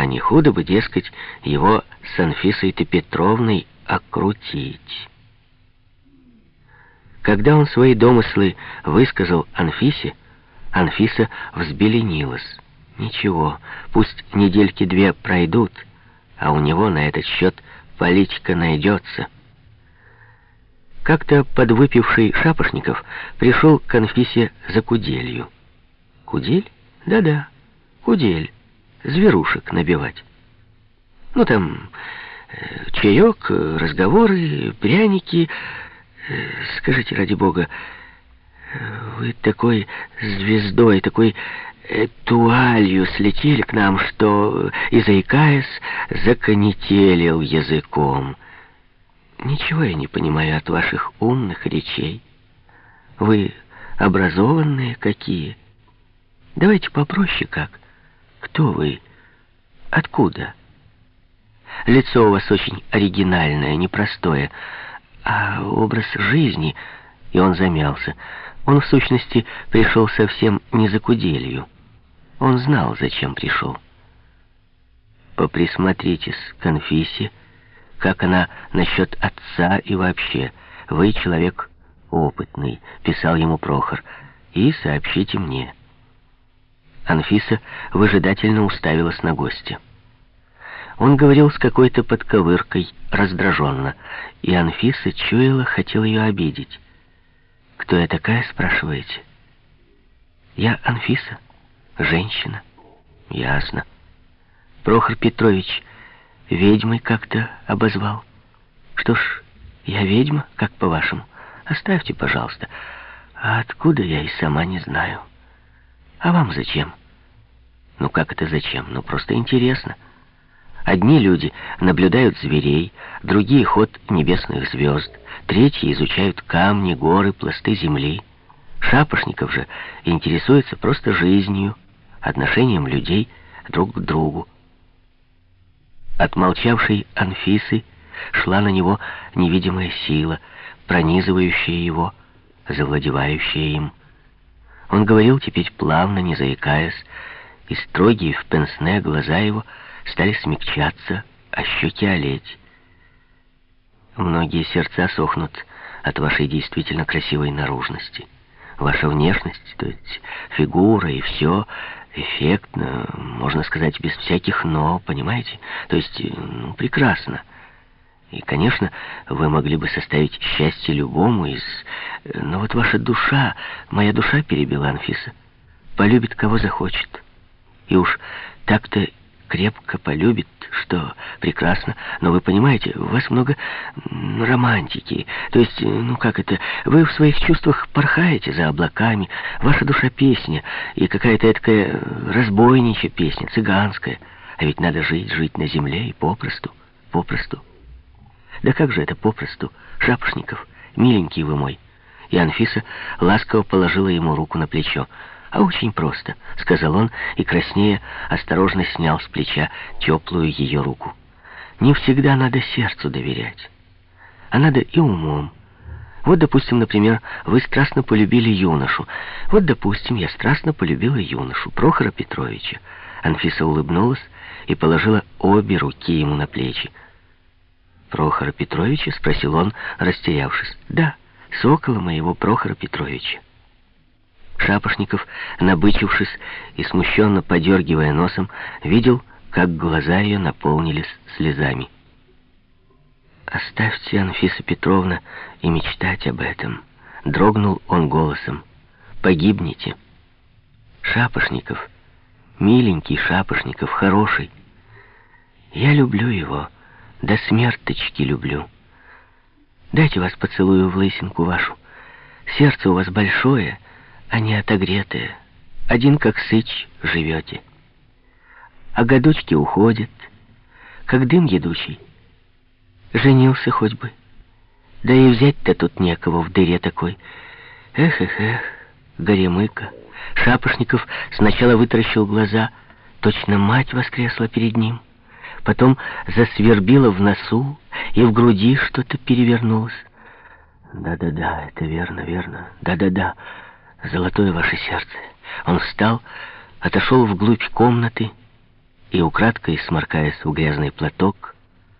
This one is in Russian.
А не худо бы, дескать, его с Анфисой-то Петровной окрутить. Когда он свои домыслы высказал Анфисе, Анфиса взбеленилась. Ничего, пусть недельки две пройдут, а у него на этот счет политика найдется. Как-то подвыпивший Шапошников пришел к Анфисе за куделью. Кудель? Да-да, кудель. Зверушек набивать. Ну, там э, чаек, разговоры, пряники. Э, скажите, ради бога, вы такой звездой, такой туалью слетели к нам, что, и заикаясь, законетелил языком. Ничего я не понимаю от ваших умных речей. Вы образованные какие. Давайте попроще как. Кто вы? Откуда? Лицо у вас очень оригинальное, непростое, а образ жизни... И он замялся. Он, в сущности, пришел совсем не за куделью. Он знал, зачем пришел. Поприсмотритесь к Конфисе, как она насчет отца и вообще. Вы человек опытный, писал ему Прохор, и сообщите мне. Анфиса выжидательно уставилась на гостя. Он говорил с какой-то подковыркой, раздраженно, и Анфиса чуяла, хотел ее обидеть. «Кто я такая?» — спрашиваете. «Я Анфиса, женщина». «Ясно». Прохор Петрович ведьмой как-то обозвал. «Что ж, я ведьма, как по-вашему? Оставьте, пожалуйста. А откуда, я и сама не знаю. А вам зачем?» «Ну как это зачем? Ну просто интересно». Одни люди наблюдают зверей, другие — ход небесных звезд, третьи изучают камни, горы, пласты земли. Шапошников же интересуется просто жизнью, отношением людей друг к другу. От молчавшей Анфисы шла на него невидимая сила, пронизывающая его, завладевающая им. Он говорил теперь плавно, не заикаясь, и строгие в пенсне глаза его — стали смягчаться, а щеки олеть. Многие сердца сохнут от вашей действительно красивой наружности. Ваша внешность, то есть фигура и все эффектно, можно сказать, без всяких «но», понимаете? То есть, ну, прекрасно. И, конечно, вы могли бы составить счастье любому из... Но вот ваша душа, моя душа, перебила Анфиса, полюбит, кого захочет. И уж так-то крепко полюбит, что прекрасно, но вы понимаете, у вас много романтики. То есть, ну как это, вы в своих чувствах порхаете за облаками, ваша душа песня, и какая-то такая разбойничья песня, цыганская. А ведь надо жить, жить на земле и попросту, попросту. Да как же это попросту, Шапошников, миленький вы мой. И Анфиса ласково положила ему руку на плечо. «А очень просто», — сказал он, и краснея осторожно снял с плеча теплую ее руку. «Не всегда надо сердцу доверять, а надо и умом. Вот, допустим, например, вы страстно полюбили юношу. Вот, допустим, я страстно полюбила юношу, Прохора Петровича». Анфиса улыбнулась и положила обе руки ему на плечи. «Прохора Петровича?» — спросил он, растерявшись. «Да, сокола моего Прохора Петровича». Шапошников, набычившись и смущенно подергивая носом, видел, как глаза ее наполнились слезами. «Оставьте, Анфиса Петровна, и мечтать об этом», — дрогнул он голосом. «Погибнете». Шапошников, миленький Шапошников, хороший. Я люблю его, до смерточки люблю. Дайте вас поцелую в лысинку вашу. Сердце у вас большое, — они отогретые. Один как сыч живете. А годочки уходят, как дым едучий. Женился хоть бы. Да и взять-то тут некого в дыре такой. Эх-эх-эх, горемыка. Шапошников сначала вытаращил глаза. Точно мать воскресла перед ним. Потом засвербила в носу, и в груди что-то перевернулось. Да-да-да, это верно, верно. Да-да-да золотое ваше сердце. Он встал, отошел вглубь комнаты и, украдкой сморкаясь в грязный платок,